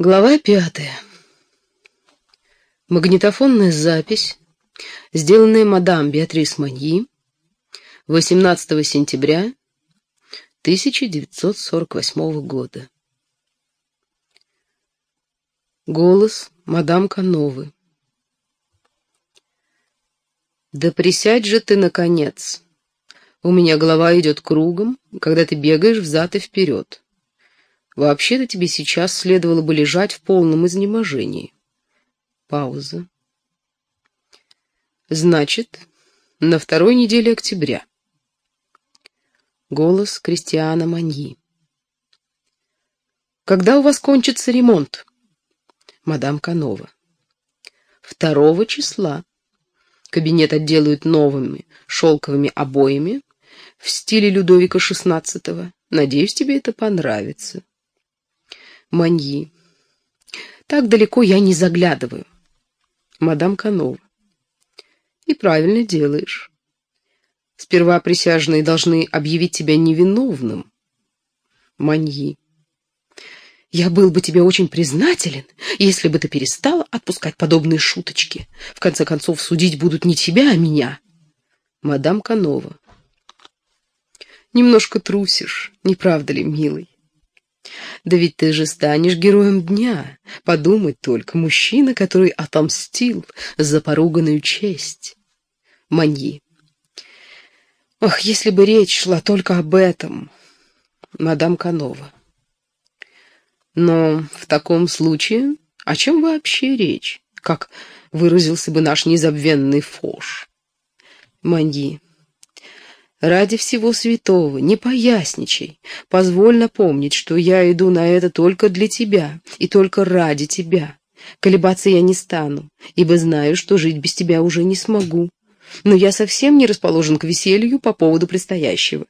Глава пятая. Магнитофонная запись, сделанная мадам Беатрис Маньи 18 сентября 1948 года. Голос мадам Кановы. «Да присядь же ты, наконец! У меня голова идет кругом, когда ты бегаешь взад и вперед. Вообще-то тебе сейчас следовало бы лежать в полном изнеможении. Пауза. Значит, на второй неделе октября. Голос Кристиана Маньи. Когда у вас кончится ремонт? Мадам Канова. Второго числа. Кабинет отделают новыми шелковыми обоями в стиле Людовика XVI. Надеюсь, тебе это понравится. Маньи. Так далеко я не заглядываю. Мадам Канова. И правильно делаешь. Сперва присяжные должны объявить тебя невиновным. Маньи. Я был бы тебе очень признателен, если бы ты перестала отпускать подобные шуточки. В конце концов, судить будут не тебя, а меня. Мадам Канова. Немножко трусишь, не правда ли, милый? Да ведь ты же станешь героем дня. Подумать только, мужчина, который отомстил за поруганную честь. Маньи. Ах, если бы речь шла только об этом, мадам Канова. Но в таком случае о чем вообще речь, как выразился бы наш незабвенный Фош? Маньи. Ради всего святого, не поясничай. Позволь напомнить, что я иду на это только для тебя и только ради тебя. Колебаться я не стану, ибо знаю, что жить без тебя уже не смогу. Но я совсем не расположен к веселью по поводу предстоящего.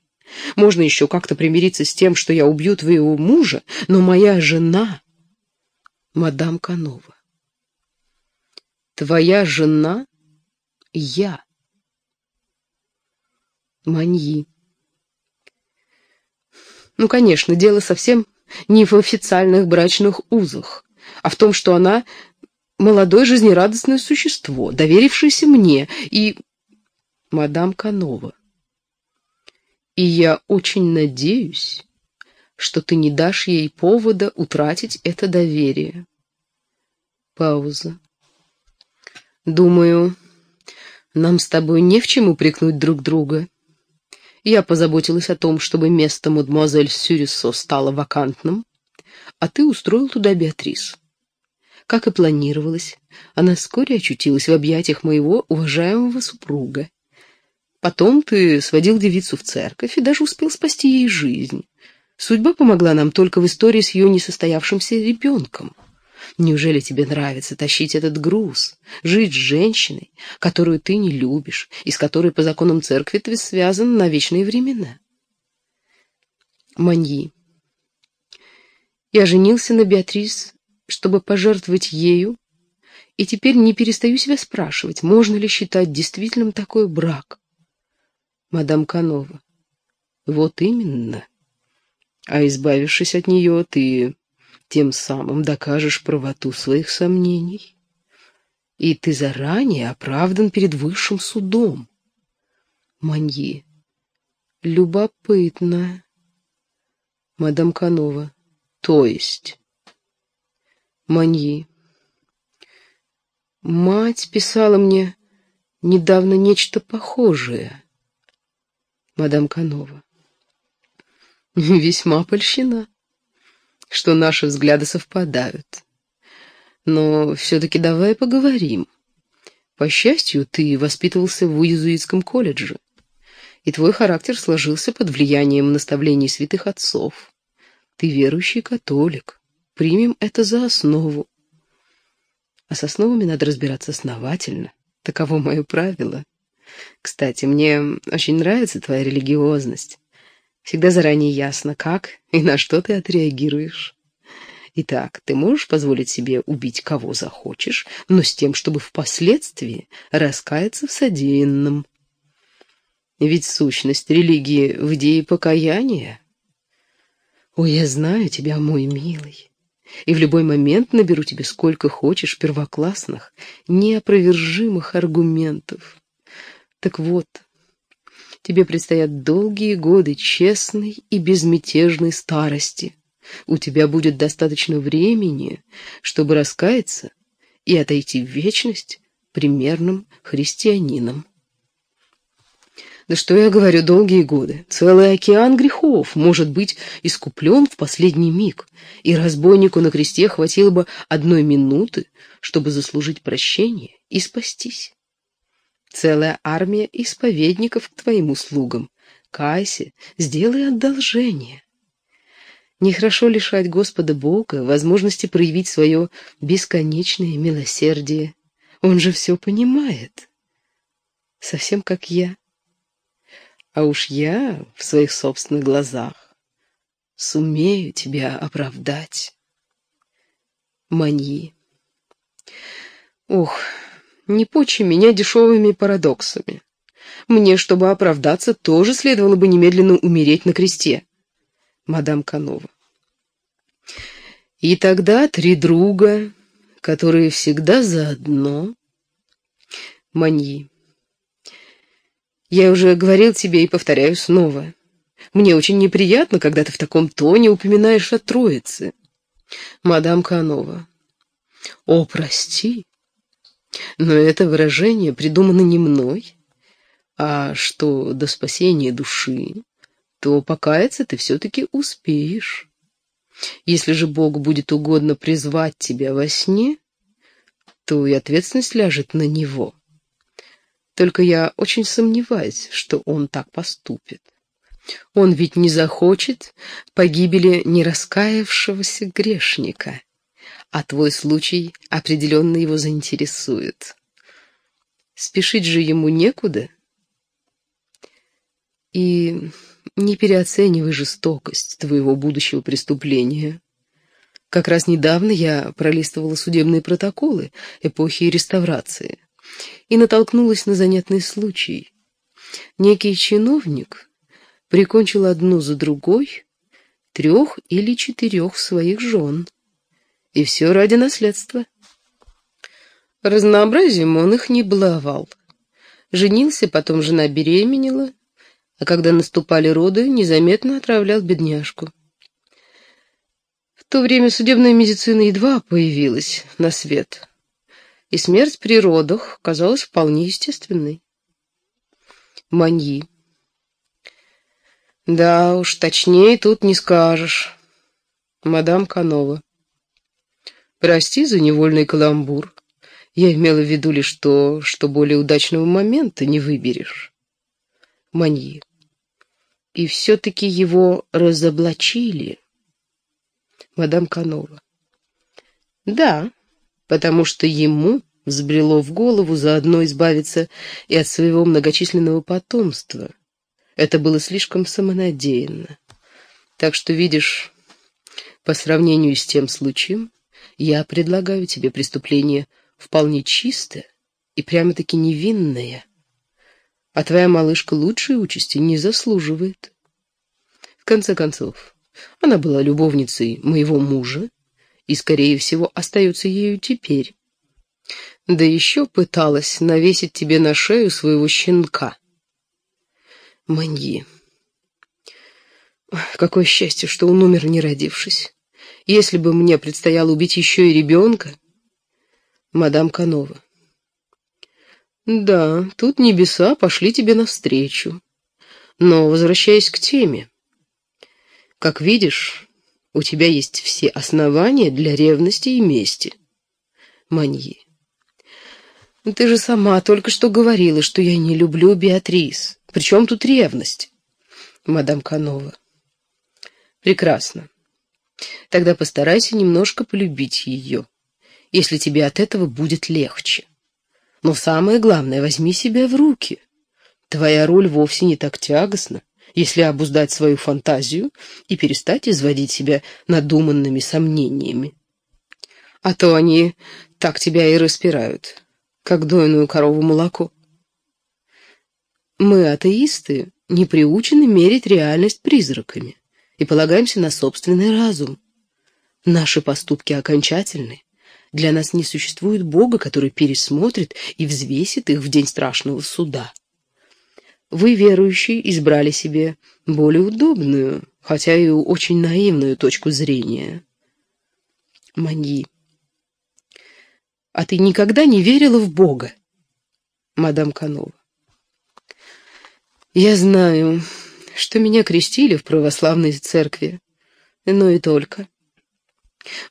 Можно еще как-то примириться с тем, что я убью твоего мужа, но моя жена... Мадам Канова. Твоя жена — я. Маньи. Ну, конечно, дело совсем не в официальных брачных узах, а в том, что она молодое жизнерадостное существо, доверившееся мне, и мадам Канова. И я очень надеюсь, что ты не дашь ей повода утратить это доверие. Пауза. Думаю, нам с тобой не в чем упрекнуть друг друга. Я позаботилась о том, чтобы место мадемуазель Сюрисо стало вакантным, а ты устроил туда Беатрис. Как и планировалось, она вскоре очутилась в объятиях моего уважаемого супруга. Потом ты сводил девицу в церковь и даже успел спасти ей жизнь. Судьба помогла нам только в истории с ее несостоявшимся ребенком. Неужели тебе нравится тащить этот груз, жить с женщиной, которую ты не любишь, и с которой по законам церкви ты связан на вечные времена? Маньи. Я женился на Беатрис, чтобы пожертвовать ею, и теперь не перестаю себя спрашивать, можно ли считать действительным такой брак. Мадам Канова. Вот именно. А избавившись от нее, ты тем самым докажешь правоту своих сомнений. И ты заранее оправдан перед высшим судом. Маньи. Любопытно. Мадам Канова. То есть? Маньи. Мать писала мне недавно нечто похожее. Мадам Канова. Весьма польщена что наши взгляды совпадают. Но все-таки давай поговорим. По счастью, ты воспитывался в иезуитском колледже, и твой характер сложился под влиянием наставлений святых отцов. Ты верующий католик. Примем это за основу. А с основами надо разбираться основательно. Таково мое правило. Кстати, мне очень нравится твоя религиозность. Всегда заранее ясно, как и на что ты отреагируешь. Итак, ты можешь позволить себе убить кого захочешь, но с тем, чтобы впоследствии раскаяться в содеянном. Ведь сущность религии в идее покаяния. О, я знаю тебя, мой милый. и в любой момент наберу тебе сколько хочешь первоклассных, неопровержимых аргументов. Так вот, тебе предстоят долгие годы честной и безмятежной старости. У тебя будет достаточно времени, чтобы раскаяться и отойти в вечность примерным христианином. Да что я говорю, долгие годы. Целый океан грехов может быть искуплен в последний миг, и разбойнику на кресте хватило бы одной минуты, чтобы заслужить прощение и спастись. Целая армия исповедников к твоим услугам. Кайся, сделай одолжение. Нехорошо лишать Господа Бога возможности проявить свое бесконечное милосердие. Он же все понимает. Совсем как я. А уж я в своих собственных глазах сумею тебя оправдать. Маньи. Ох, не почи меня дешевыми парадоксами. Мне, чтобы оправдаться, тоже следовало бы немедленно умереть на кресте. Мадам Канова. И тогда три друга, которые всегда заодно. Маньи. Я уже говорил тебе и повторяю снова. Мне очень неприятно, когда ты в таком тоне упоминаешь о троице. Мадам Канова. О, прости, но это выражение придумано не мной, а что до спасения души, то покаяться ты все-таки успеешь. Если же Богу будет угодно призвать тебя во сне, то и ответственность ляжет на Него. Только я очень сомневаюсь, что Он так поступит. Он ведь не захочет погибели нераскаявшегося грешника а твой случай определенно его заинтересует. Спешить же ему некуда. И не переоценивай жестокость твоего будущего преступления. Как раз недавно я пролистывала судебные протоколы эпохи реставрации и натолкнулась на занятный случай. Некий чиновник прикончил одну за другой трех или четырех своих жен. И все ради наследства. Разнообразием он их не баловал. Женился, потом жена беременела, а когда наступали роды, незаметно отравлял бедняжку. В то время судебная медицина едва появилась на свет, и смерть при родах казалась вполне естественной. Маньи. Да уж, точнее тут не скажешь. Мадам Канова. Прости за невольный каламбур. Я имела в виду лишь то, что более удачного момента не выберешь. Маньи. И все-таки его разоблачили. Мадам Канова. Да, потому что ему взбрело в голову заодно избавиться и от своего многочисленного потомства. Это было слишком самонадеянно. Так что, видишь, по сравнению с тем случаем, я предлагаю тебе преступление вполне чистое и прямо-таки невинное. А твоя малышка лучшей участи не заслуживает. В конце концов, она была любовницей моего мужа и, скорее всего, остается ею теперь. Да еще пыталась навесить тебе на шею своего щенка. Маньи. Какое счастье, что он умер, не родившись. Если бы мне предстояло убить еще и ребенка... Мадам Канова. Да, тут небеса пошли тебе навстречу. Но, возвращаясь к теме, как видишь, у тебя есть все основания для ревности и мести. Маньи. Ты же сама только что говорила, что я не люблю Беатрис. Причем тут ревность? Мадам Канова. Прекрасно. Тогда постарайся немножко полюбить ее, если тебе от этого будет легче. Но самое главное, возьми себя в руки. Твоя роль вовсе не так тягостна, если обуздать свою фантазию и перестать изводить себя надуманными сомнениями. А то они так тебя и распирают, как дойную корову молоко. Мы, атеисты, не приучены мерить реальность призраками и полагаемся на собственный разум. Наши поступки окончательны. Для нас не существует Бога, который пересмотрит и взвесит их в день страшного суда. Вы, верующие, избрали себе более удобную, хотя и очень наивную точку зрения. Маньи. А ты никогда не верила в Бога? Мадам Канова. Я знаю, что меня крестили в православной церкви, но и только.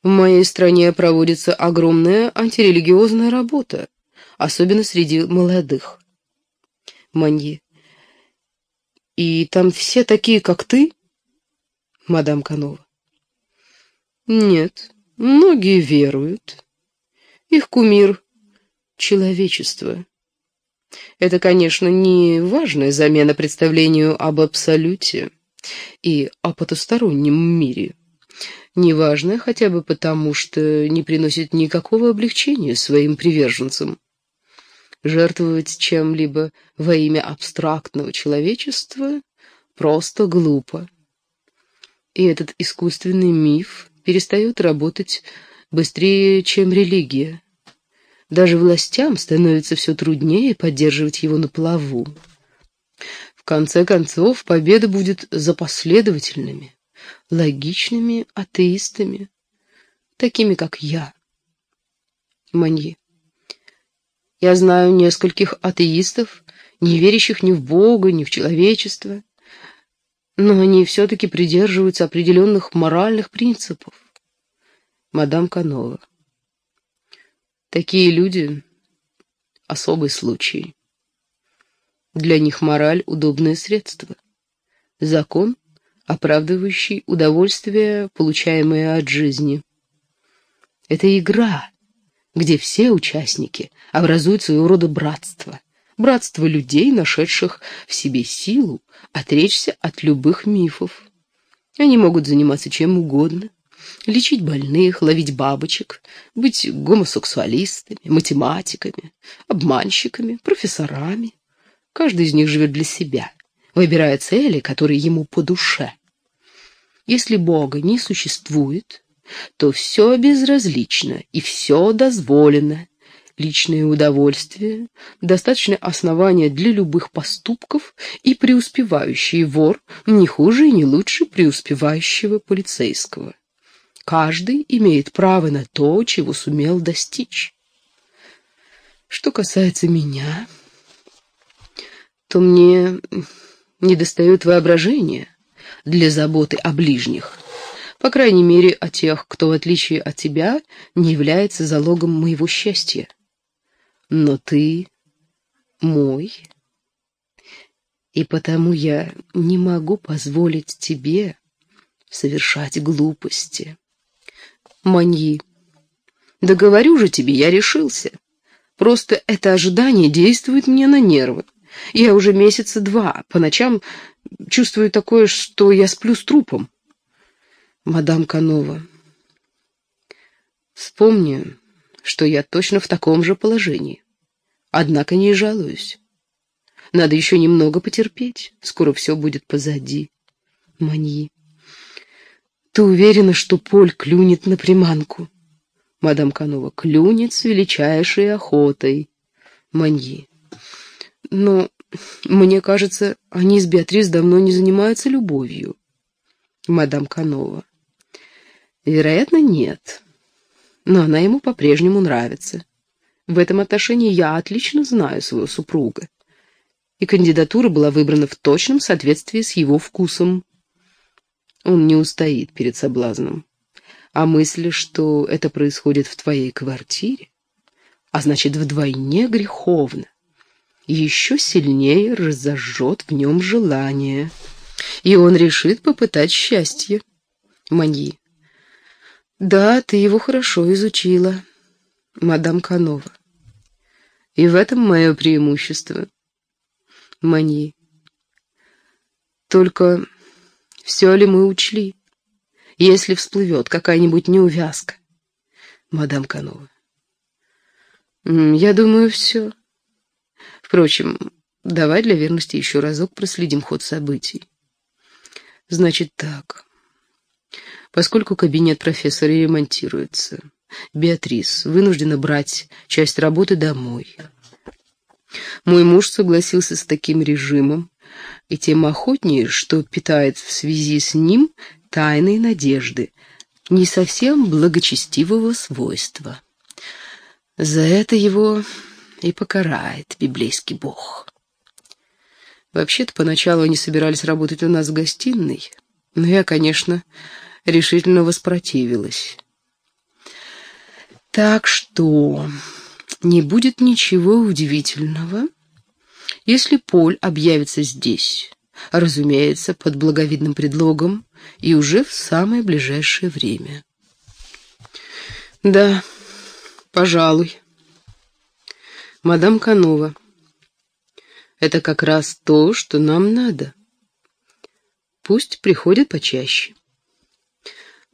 В моей стране проводится огромная антирелигиозная работа, особенно среди молодых. Маньи. И там все такие, как ты? Мадам Канова. Нет, многие веруют. Их кумир — человечество. Это, конечно, не важная замена представлению об абсолюте и о потустороннем мире. Неважно хотя бы потому, что не приносит никакого облегчения своим приверженцам. Жертвовать чем-либо во имя абстрактного человечества просто глупо. И этот искусственный миф перестает работать быстрее, чем религия. Даже властям становится все труднее поддерживать его на плаву. В конце концов, победа будет за последовательными, логичными атеистами, такими как я. Манье. Я знаю нескольких атеистов, не верящих ни в Бога, ни в человечество, но они все-таки придерживаются определенных моральных принципов. Мадам Канова. Такие люди — особый случай. Для них мораль — удобное средство. Закон, оправдывающий удовольствие, получаемое от жизни. Это игра, где все участники образуют своего рода братство. Братство людей, нашедших в себе силу отречься от любых мифов. Они могут заниматься чем угодно, лечить больных, ловить бабочек, быть гомосексуалистами, математиками, обманщиками, профессорами. Каждый из них живет для себя, выбирая цели, которые ему по душе. Если Бога не существует, то все безразлично и все дозволено. Личное удовольствие, достаточное основание для любых поступков и преуспевающий вор не хуже и не лучше преуспевающего полицейского. Каждый имеет право на то, чего сумел достичь. Что касается меня, то мне недостает воображения для заботы о ближних, по крайней мере, о тех, кто, в отличие от тебя, не является залогом моего счастья. Но ты мой, и потому я не могу позволить тебе совершать глупости. Маньи. Да говорю же тебе, я решился. Просто это ожидание действует мне на нервы. Я уже месяца два, по ночам чувствую такое, что я сплю с трупом. Мадам Канова, вспомни, что я точно в таком же положении. Однако не жалуюсь. Надо еще немного потерпеть, скоро все будет позади. Маньи. Ты уверена, что Поль клюнет на приманку? Мадам Канова клюнет с величайшей охотой. Маньи. Но мне кажется, они с Беатрис давно не занимаются любовью. Мадам Канова. Вероятно, нет. Но она ему по-прежнему нравится. В этом отношении я отлично знаю своего супруга. И кандидатура была выбрана в точном соответствии с его вкусом. Он не устоит перед соблазном. А мысль, что это происходит в твоей квартире, а значит, вдвойне греховно, еще сильнее разожжет в нем желание, и он решит попытать счастье. Маньи. Да, ты его хорошо изучила, мадам Канова. И в этом мое преимущество. Маньи. Только все ли мы учли? Если всплывет какая-нибудь неувязка. Мадам Канова. Я думаю, все. Впрочем, давай для верности еще разок проследим ход событий. Значит так. Поскольку кабинет профессора ремонтируется, Беатрис вынуждена брать часть работы домой. Мой муж согласился с таким режимом, и тем охотнее, что питает в связи с ним тайные надежды, не совсем благочестивого свойства. За это его и покарает библейский бог. Вообще-то поначалу они собирались работать у нас в гостиной, но я, конечно, решительно воспротивилась. Так что не будет ничего удивительного, если Поль объявится здесь, разумеется, под благовидным предлогом и уже в самое ближайшее время. Да, пожалуй. Мадам Канова, это как раз то, что нам надо. Пусть приходит почаще.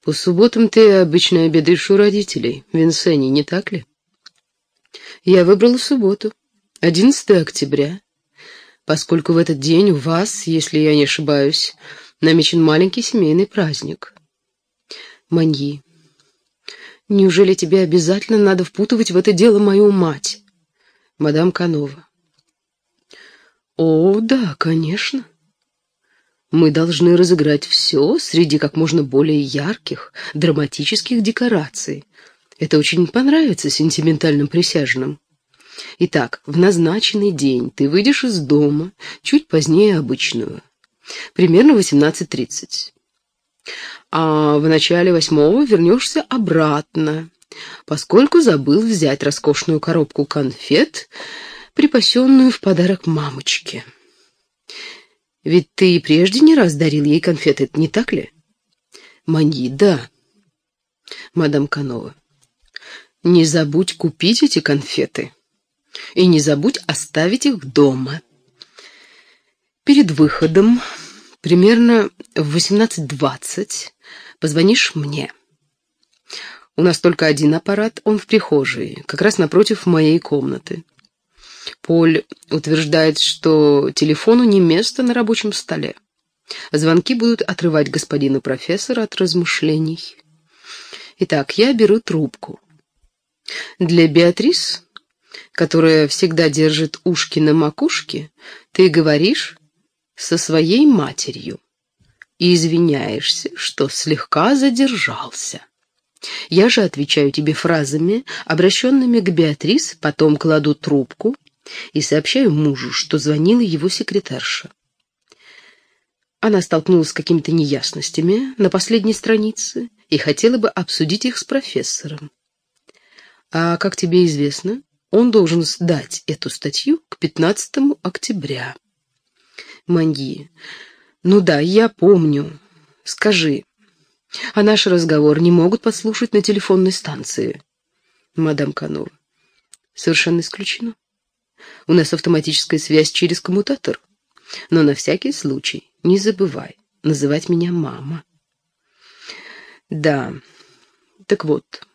По субботам ты обычно обедаешь у родителей, в Винсене, не так ли? Я выбрала субботу, 11 октября, поскольку в этот день у вас, если я не ошибаюсь, намечен маленький семейный праздник. Маньи, неужели тебе обязательно надо впутывать в это дело мою мать? Мадам Канова. О, да, конечно. Мы должны разыграть все среди как можно более ярких, драматических декораций. Это очень понравится сентиментальным присяжным. Итак, в назначенный день ты выйдешь из дома чуть позднее обычного, примерно 18.30. А в начале восьмого вернешься обратно, поскольку забыл взять роскошную коробку конфет, припасенную в подарок мамочке. Ведь ты и прежде не раз дарил ей конфеты, не так ли? Маньи, да. Мадам Канова, не забудь купить эти конфеты. И не забудь оставить их дома. Перед выходом, примерно в 18.20, позвонишь мне. У нас только один аппарат, он в прихожей, как раз напротив моей комнаты. Поль утверждает, что телефону не место на рабочем столе. Звонки будут отрывать господина профессора от размышлений. Итак, я беру трубку. Для Беатрис, которая всегда держит ушки на макушке, ты говоришь со своей матерью и извиняешься, что слегка задержался. Я же отвечаю тебе фразами, обращенными к Беатрис, потом кладу трубку и сообщаю мужу, что звонила его секретарша. Она столкнулась с какими-то неясностями на последней странице и хотела бы обсудить их с профессором. А, как тебе известно, он должен сдать эту статью к 15 октября. Маньи. Ну да, я помню. Скажи, а наш разговор не могут подслушать на телефонной станции? Мадам Канова. Совершенно исключено. У нас автоматическая связь через коммутатор. Но на всякий случай не забывай называть меня мама. Да, так вот.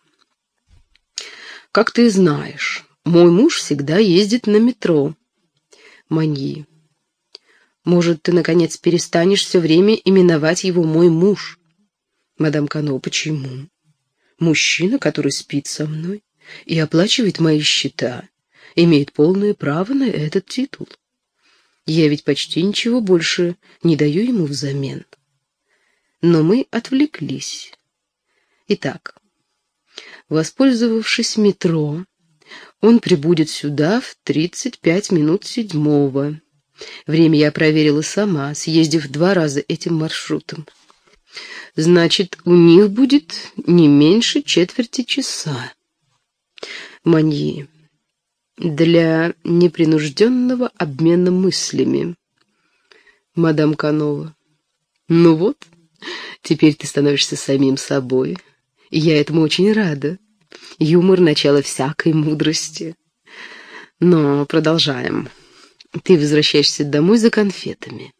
Как ты знаешь, мой муж всегда ездит на метро. Маньи. Может, ты, наконец, перестанешь все время именовать его мой муж? Мадам Кано, почему? Мужчина, который спит со мной и оплачивает мои счета, имеет полное право на этот титул. Я ведь почти ничего больше не даю ему взамен. Но мы отвлеклись. Итак, воспользовавшись метро, он прибудет сюда в 35 минут седьмого. Время я проверила сама, съездив два раза этим маршрутом. Значит, у них будет не меньше четверти часа. Маньи для непринужденного обмена мыслями. Мадам Канова. Ну вот, теперь ты становишься самим собой. Я этому очень рада. Юмор — начало всякой мудрости. Но продолжаем. Ты возвращаешься домой за конфетами.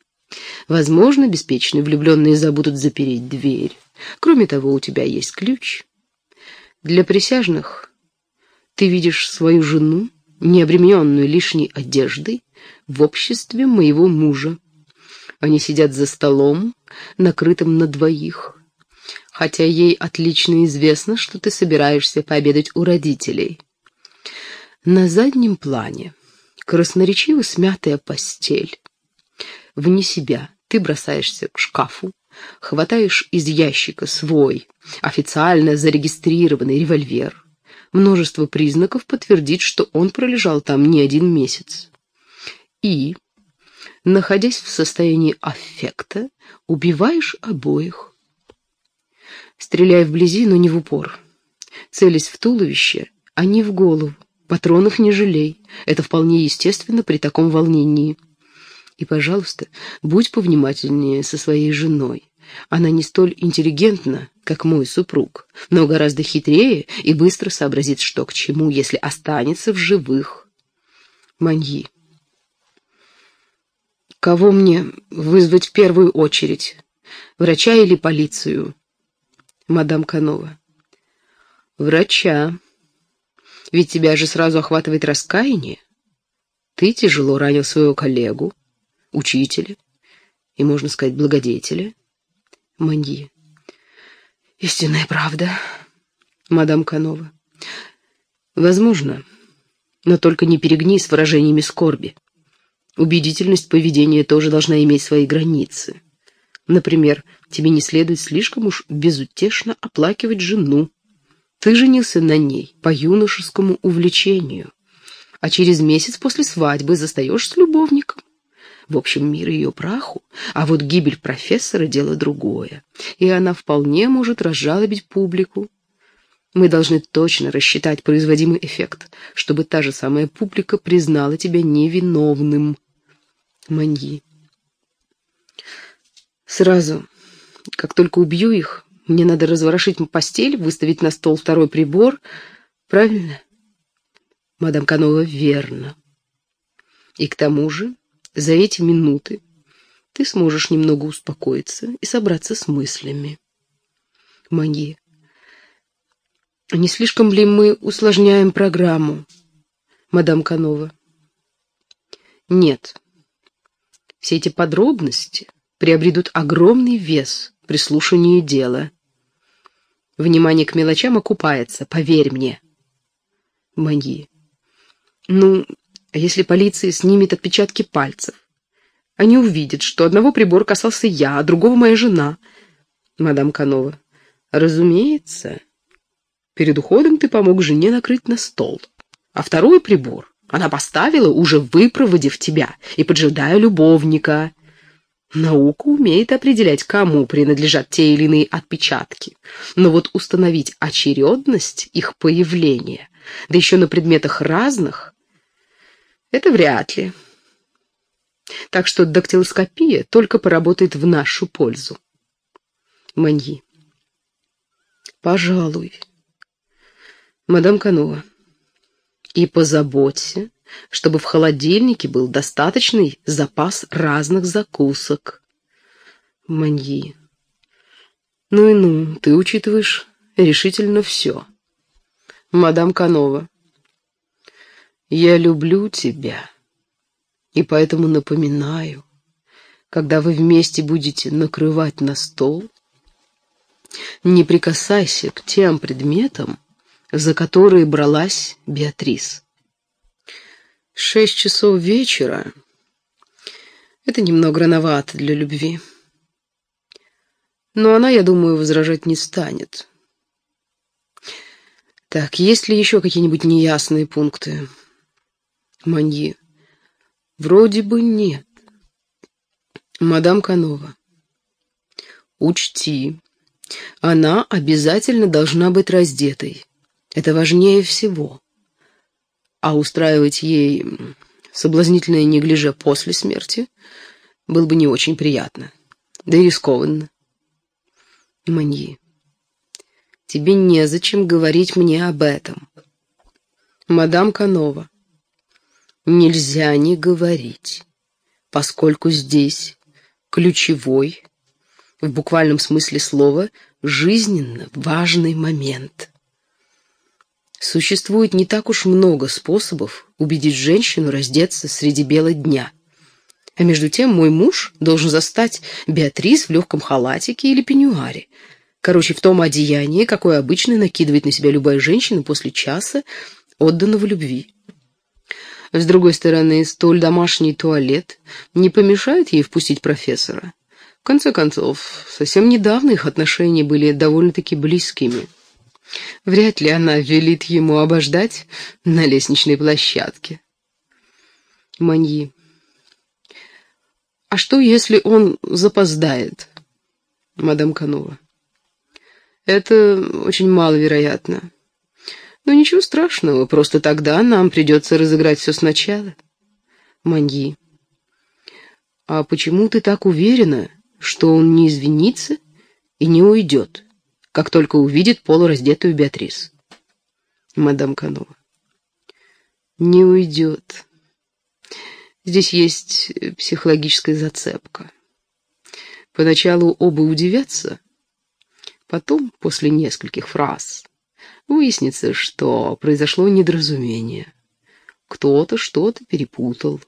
Возможно, беспечные влюбленные забудут запереть дверь. Кроме того, у тебя есть ключ. Для присяжных ты видишь свою жену, не обремененную лишней одеждой, в обществе моего мужа. Они сидят за столом, накрытым на двоих. Хотя ей отлично известно, что ты собираешься пообедать у родителей. На заднем плане красноречиво смятая постель. Вне себя ты бросаешься к шкафу, хватаешь из ящика свой, официально зарегистрированный револьвер. Множество признаков подтвердит, что он пролежал там не один месяц. И, находясь в состоянии аффекта, убиваешь обоих. Стреляй вблизи, но не в упор. Целясь в туловище, а не в голову. Патронов не жалей. Это вполне естественно при таком волнении. И, пожалуйста, будь повнимательнее со своей женой. Она не столь интеллигентна, как мой супруг, но гораздо хитрее и быстро сообразит, что к чему, если останется в живых. Маньи. Кого мне вызвать в первую очередь? Врача или полицию? Мадам Канова. Врача. Ведь тебя же сразу охватывает раскаяние. Ты тяжело ранил своего коллегу, учителя и, можно сказать, благодетеля. Маньи. Истинная правда, мадам Канова. Возможно, но только не перегни с выражениями скорби. Убедительность поведения тоже должна иметь свои границы. Например, тебе не следует слишком уж безутешно оплакивать жену. Ты женился на ней по юношескому увлечению, а через месяц после свадьбы застаешь с любовником. В общем, мир ее праху, а вот гибель профессора — дело другое, и она вполне может разжалобить публику. Мы должны точно рассчитать производимый эффект, чтобы та же самая публика признала тебя невиновным. Маньи. Сразу, как только убью их, мне надо разворошить постель, выставить на стол второй прибор. Правильно? Мадам Канова, верно. И к тому же, за эти минуты ты сможешь немного успокоиться и собраться с мыслями. Маньи. Не слишком ли мы усложняем программу, мадам Канова? Нет. Все эти подробности приобретут огромный вес при слушании дела. Внимание к мелочам окупается, поверь мне. Маньи. Ну, а если полиция снимет отпечатки пальцев? Они увидят, что одного прибора касался я, а другого моя жена. Мадам Канова. Разумеется. Перед уходом ты помог жене накрыть на стол. А второй прибор она поставила, уже выпроводив тебя и поджидая любовника. Наука умеет определять, кому принадлежат те или иные отпечатки. Но вот установить очередность их появления, да еще на предметах разных, это вряд ли. Так что дактилоскопия только поработает в нашу пользу. Маньи. Пожалуй. Мадам Канова. И позаботься, чтобы в холодильнике был достаточный запас разных закусок. Маньи. Ну и ну, ты учитываешь решительно все. Мадам Канова. Я люблю тебя, и поэтому напоминаю, когда вы вместе будете накрывать на стол, не прикасайся к тем предметам, за которые бралась Беатрис. Шесть часов вечера — это немного рановато для любви. Но она, я думаю, возражать не станет. Так, есть ли еще какие-нибудь неясные пункты? Маньи. Вроде бы нет. Мадам Канова. Учти, она обязательно должна быть раздетой. Это важнее всего а устраивать ей соблазнительное неглиже после смерти было бы не очень приятно, да и рискованно. Маньи, тебе незачем говорить мне об этом. Мадам Канова, нельзя не говорить, поскольку здесь ключевой, в буквальном смысле слова, жизненно важный момент. Существует не так уж много способов убедить женщину раздеться среди бела дня. А между тем мой муж должен застать Беатрис в легком халатике или пеньюаре. Короче, в том одеянии, какое обычно накидывает на себя любая женщина после часа, отданного любви. С другой стороны, столь домашний туалет не помешает ей впустить профессора. В конце концов, совсем недавно их отношения были довольно-таки близкими. Вряд ли она велит ему обождать на лестничной площадке. Маньи. А что, если он запоздает? Мадам Канова. Это очень маловероятно. Но ничего страшного, просто тогда нам придется разыграть все сначала. Маньи. А почему ты так уверена, что он не извинится и не уйдет? Как только увидит полураздетую Беатрис. Мадам Канова. Не уйдет. Здесь есть психологическая зацепка. Поначалу оба удивятся, потом, после нескольких фраз, выяснится, что произошло недоразумение. Кто-то что-то перепутал.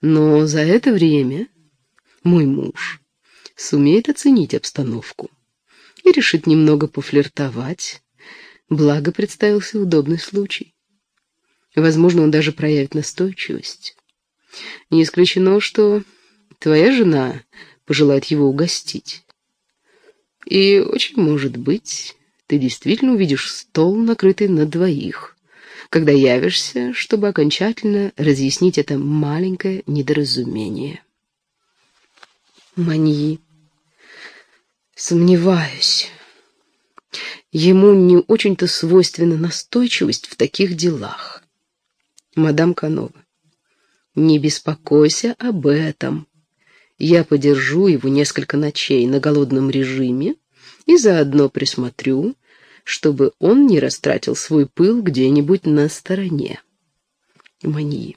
Но за это время мой муж сумеет оценить обстановку и решит немного пофлиртовать. Благо представился удобный случай. Возможно, он даже проявит настойчивость. Не исключено, что твоя жена пожелает его угостить. И очень может быть, ты действительно увидишь стол, накрытый на двоих, когда явишься, чтобы окончательно разъяснить это маленькое недоразумение. Маньи Сомневаюсь. Ему не очень-то свойственна настойчивость в таких делах. Мадам Канова, не беспокойся об этом. Я подержу его несколько ночей на голодном режиме и заодно присмотрю, чтобы он не растратил свой пыл где-нибудь на стороне. Маньи.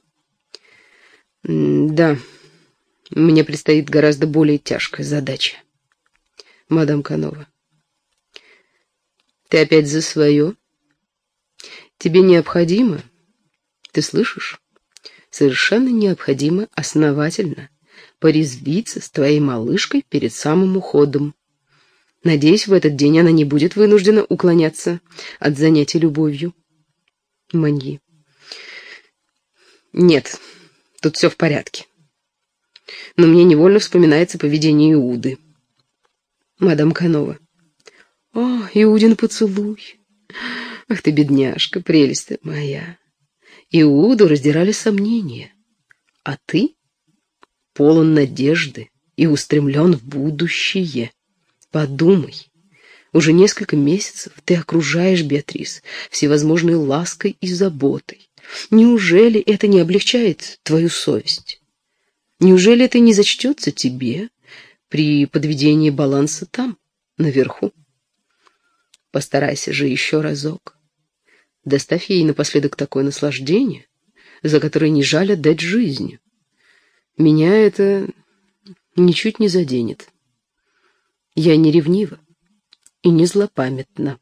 Да, мне предстоит гораздо более тяжкая задача мадам Канова. Ты опять за свое? Тебе необходимо, ты слышишь, совершенно необходимо основательно порезвиться с твоей малышкой перед самым уходом. Надеюсь, в этот день она не будет вынуждена уклоняться от занятий любовью. Маньи. Нет, тут все в порядке. Но мне невольно вспоминается поведение Иуды мадам Канова. О, Иудин поцелуй! Ах ты, бедняжка, прелесть моя! Иуду раздирали сомнения, а ты полон надежды и устремлен в будущее. Подумай, уже несколько месяцев ты окружаешь Беатрис всевозможной лаской и заботой. Неужели это не облегчает твою совесть? Неужели это не зачтется тебе при подведении баланса там, наверху. Постарайся же еще разок. Доставь ей напоследок такое наслаждение, за которое не жаль отдать жизнь. Меня это ничуть не заденет. Я не ревнива и не злопамятна.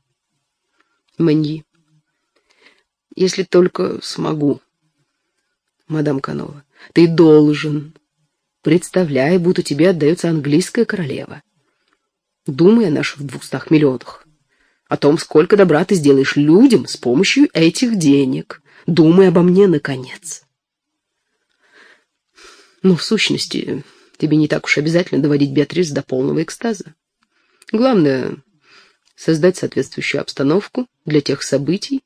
Маньи. Если только смогу. Мадам Канова, ты должен Представляй, будто тебе отдается английская королева. Думай о наших двухстах миллионах. О том, сколько добра ты сделаешь людям с помощью этих денег. Думай обо мне, наконец. Но, в сущности, тебе не так уж обязательно доводить Беатрис до полного экстаза. Главное — создать соответствующую обстановку для тех событий,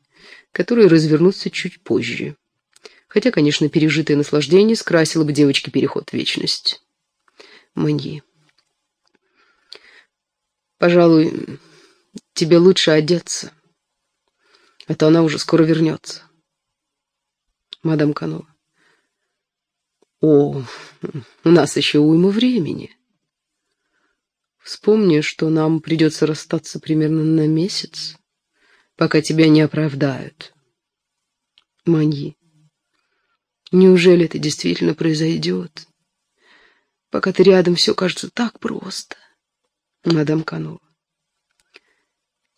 которые развернутся чуть позже хотя, конечно, пережитое наслаждение скрасило бы девочке переход в вечность. Маньи. Пожалуй, тебе лучше одеться, а то она уже скоро вернется. Мадам Канова. О, у нас еще уйма времени. Вспомни, что нам придется расстаться примерно на месяц, пока тебя не оправдают. Маньи. Неужели это действительно произойдет? Пока ты рядом, все кажется так просто. Мадам Канова.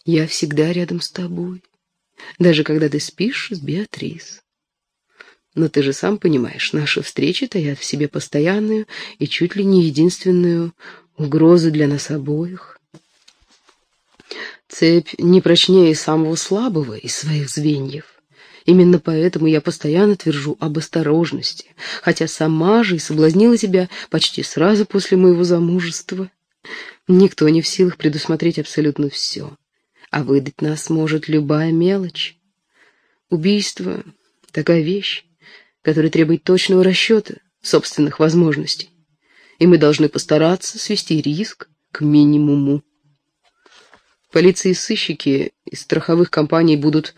Я всегда рядом с тобой, даже когда ты спишь с Беатрис. Но ты же сам понимаешь, наши встречи таят в себе постоянную и чуть ли не единственную угрозу для нас обоих. Цепь не прочнее самого слабого из своих звеньев. Именно поэтому я постоянно твержу об осторожности, хотя сама же и соблазнила тебя почти сразу после моего замужества. Никто не в силах предусмотреть абсолютно все, а выдать нас может любая мелочь. Убийство — такая вещь, которая требует точного расчета собственных возможностей, и мы должны постараться свести риск к минимуму. Полиция и сыщики из страховых компаний будут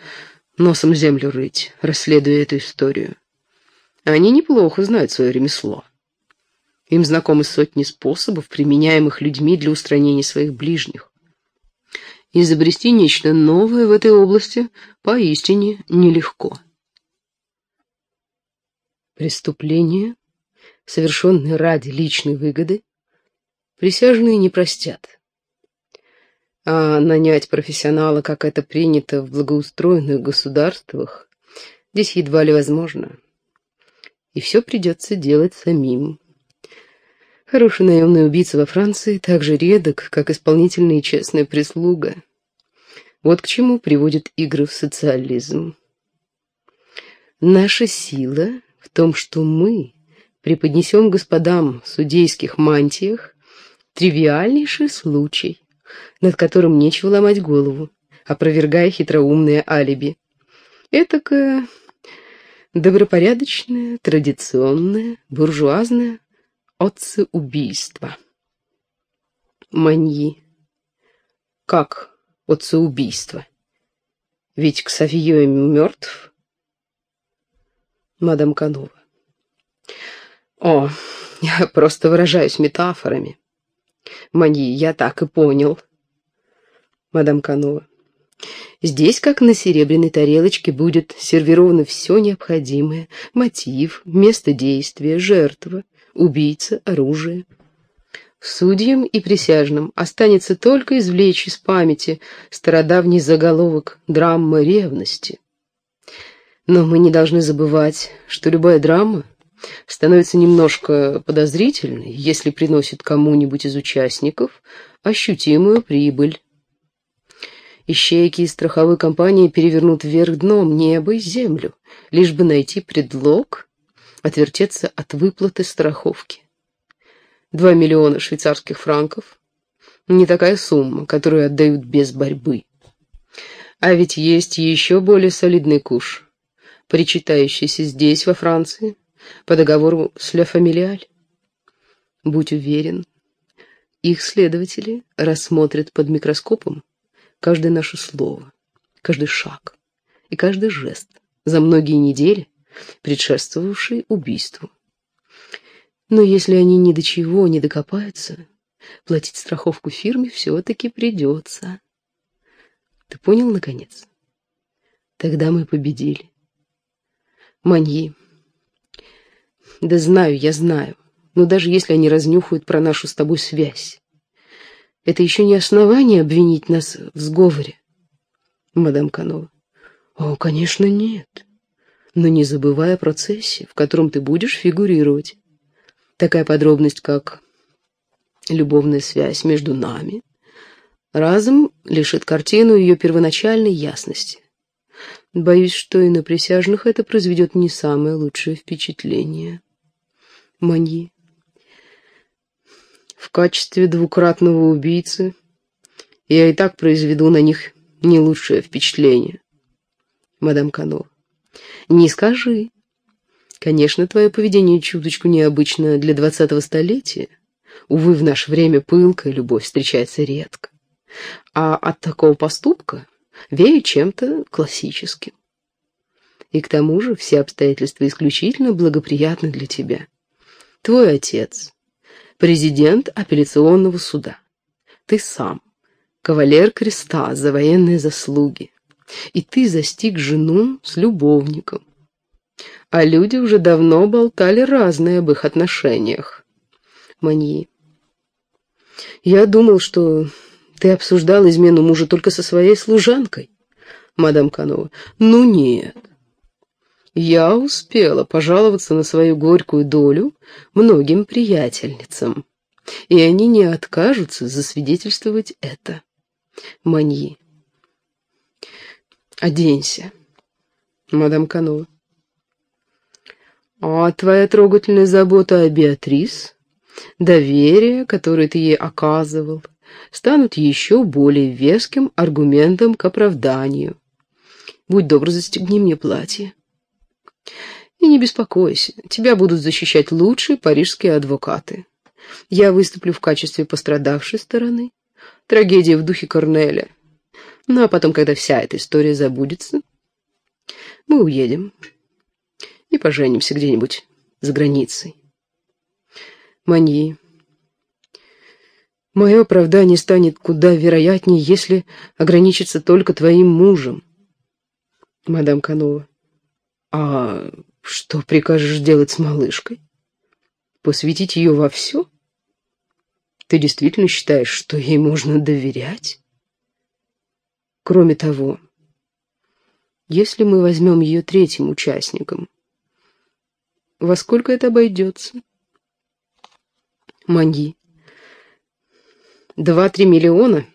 носом землю рыть, расследуя эту историю. Они неплохо знают свое ремесло. Им знакомы сотни способов, применяемых людьми для устранения своих ближних. Изобрести нечто новое в этой области поистине нелегко. Преступление, совершенное ради личной выгоды, присяжные не простят а нанять профессионала, как это принято в благоустроенных государствах, здесь едва ли возможно. И все придется делать самим. Хороший наемный убийца во Франции так же редок, как исполнительная и честная прислуга. Вот к чему приводят игры в социализм. Наша сила в том, что мы преподнесем господам в судейских мантиях тривиальнейший случай, над которым нечего ломать голову, опровергая хитроумное алиби. Этакое добропорядочное, традиционное, буржуазное отцеубийство. Маньи. Как отцеубийство? Ведь Ксавье мертв. Мадам Канова. О, я просто выражаюсь метафорами. Маньи, я так и понял. Мадам Канова. Здесь, как на серебряной тарелочке, будет сервировано все необходимое. Мотив, место действия, жертва, убийца, оружие. Судьям и присяжным останется только извлечь из памяти стародавний заголовок «Драма ревности». Но мы не должны забывать, что любая драма становится немножко подозрительной, если приносит кому-нибудь из участников ощутимую прибыль. Ищейки из страховой компании перевернут вверх дном небо и землю, лишь бы найти предлог отвертеться от выплаты страховки. Два миллиона швейцарских франков — не такая сумма, которую отдают без борьбы. А ведь есть еще более солидный куш, причитающийся здесь, во Франции, по договору с Ля Фамилиаль. Будь уверен, их следователи рассмотрят под микроскопом каждое наше слово, каждый шаг и каждый жест за многие недели, предшествовавшие убийству. Но если они ни до чего не докопаются, платить страховку фирме все-таки придется. Ты понял, наконец? Тогда мы победили. Маньи, да знаю, я знаю. Но даже если они разнюхают про нашу с тобой связь, это еще не основание обвинить нас в сговоре, мадам Канова. О, конечно, нет. Но не забывая о процессе, в котором ты будешь фигурировать. Такая подробность, как любовная связь между нами, разом лишит картину ее первоначальной ясности. Боюсь, что и на присяжных это произведет не самое лучшее впечатление. Маньи. В качестве двукратного убийцы я и так произведу на них не лучшее впечатление. Мадам Кано. Не скажи. Конечно, твое поведение чуточку необычно для двадцатого столетия. Увы, в наше время пылкая любовь встречается редко. А от такого поступка веет чем-то классическим. И к тому же все обстоятельства исключительно благоприятны для тебя. Твой отец, президент апелляционного суда. Ты сам, кавалер креста за военные заслуги. И ты застиг жену с любовником. А люди уже давно болтали разные об их отношениях. Маньи. Я думал, что ты обсуждал измену мужа только со своей служанкой, мадам Канова. Ну нет. Я успела пожаловаться на свою горькую долю многим приятельницам, и они не откажутся засвидетельствовать это. Маньи. Оденься. Мадам Канова. А твоя трогательная забота о Беатрис, доверие, которое ты ей оказывал, станут еще более веским аргументом к оправданию. Будь добр, застегни мне платье. И не беспокойся, тебя будут защищать лучшие парижские адвокаты. Я выступлю в качестве пострадавшей стороны. Трагедия в духе Корнеля. Ну, а потом, когда вся эта история забудется, мы уедем и поженимся где-нибудь за границей. Маньи. Мое оправдание станет куда вероятнее, если ограничится только твоим мужем. Мадам Канова. А что прикажешь делать с малышкой? Посвятить ее во все? Ты действительно считаешь, что ей можно доверять? Кроме того, если мы возьмем ее третьим участником, во сколько это обойдется? Маньи. Два-три миллиона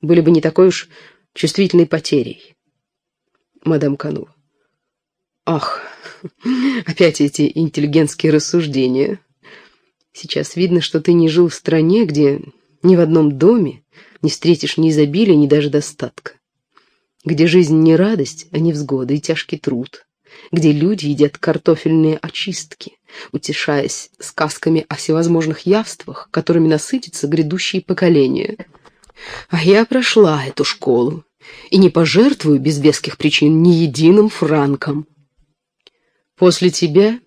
были бы не такой уж чувствительной потерей. Мадам Кану. Ах, опять эти интеллигентские рассуждения. Сейчас видно, что ты не жил в стране, где ни в одном доме не встретишь ни изобилия, ни даже достатка. Где жизнь не радость, а невзгода и тяжкий труд. Где люди едят картофельные очистки, утешаясь сказками о всевозможных явствах, которыми насытятся грядущие поколения. А я прошла эту школу и не пожертвую без веских причин ни единым франком. После тебя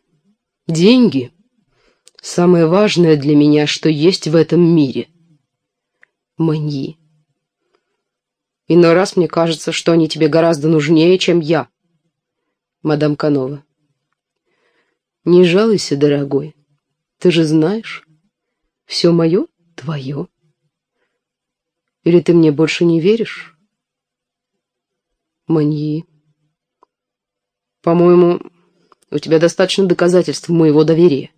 деньги — самое важное для меня, что есть в этом мире. Маньи. Иной раз мне кажется, что они тебе гораздо нужнее, чем я. Мадам Канова. Не жалуйся, дорогой. Ты же знаешь, все мое — твое. Или ты мне больше не веришь? Маньи. По-моему, у тебя достаточно доказательств моего доверия.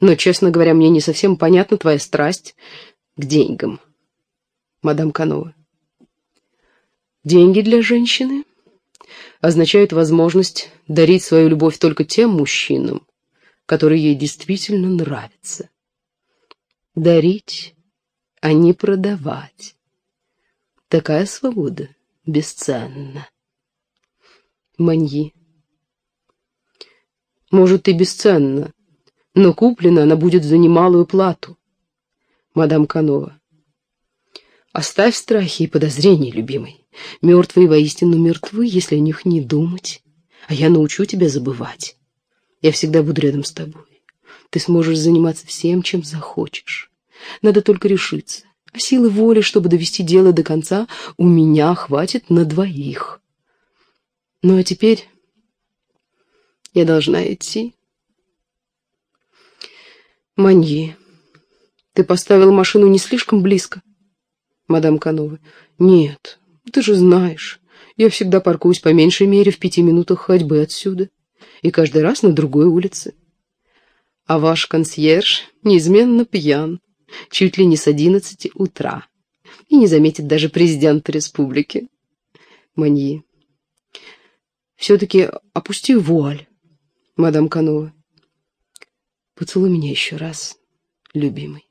Но, честно говоря, мне не совсем понятна твоя страсть к деньгам. Мадам Канова. Деньги для женщины означают возможность дарить свою любовь только тем мужчинам, которые ей действительно нравятся. Дарить, а не продавать. Такая свобода бесценна. Маньи. Может, и бесценна, но куплена она будет за немалую плату. Мадам Канова. Оставь страхи и подозрения, любимый. Мертвые воистину мертвы, если о них не думать. А я научу тебя забывать. Я всегда буду рядом с тобой. Ты сможешь заниматься всем, чем захочешь. Надо только решиться. А силы воли, чтобы довести дело до конца, у меня хватит на двоих. Ну а теперь я должна идти. Маньи, ты поставил машину не слишком близко? Мадам Канова. Нет, ты же знаешь, я всегда паркуюсь по меньшей мере в пяти минутах ходьбы отсюда, и каждый раз на другой улице. А ваш консьерж неизменно пьян, чуть ли не с одиннадцати утра, и не заметит даже президент республики. Маньи. Все-таки опусти вуаль, мадам Канова. Поцелуй меня еще раз, любимый.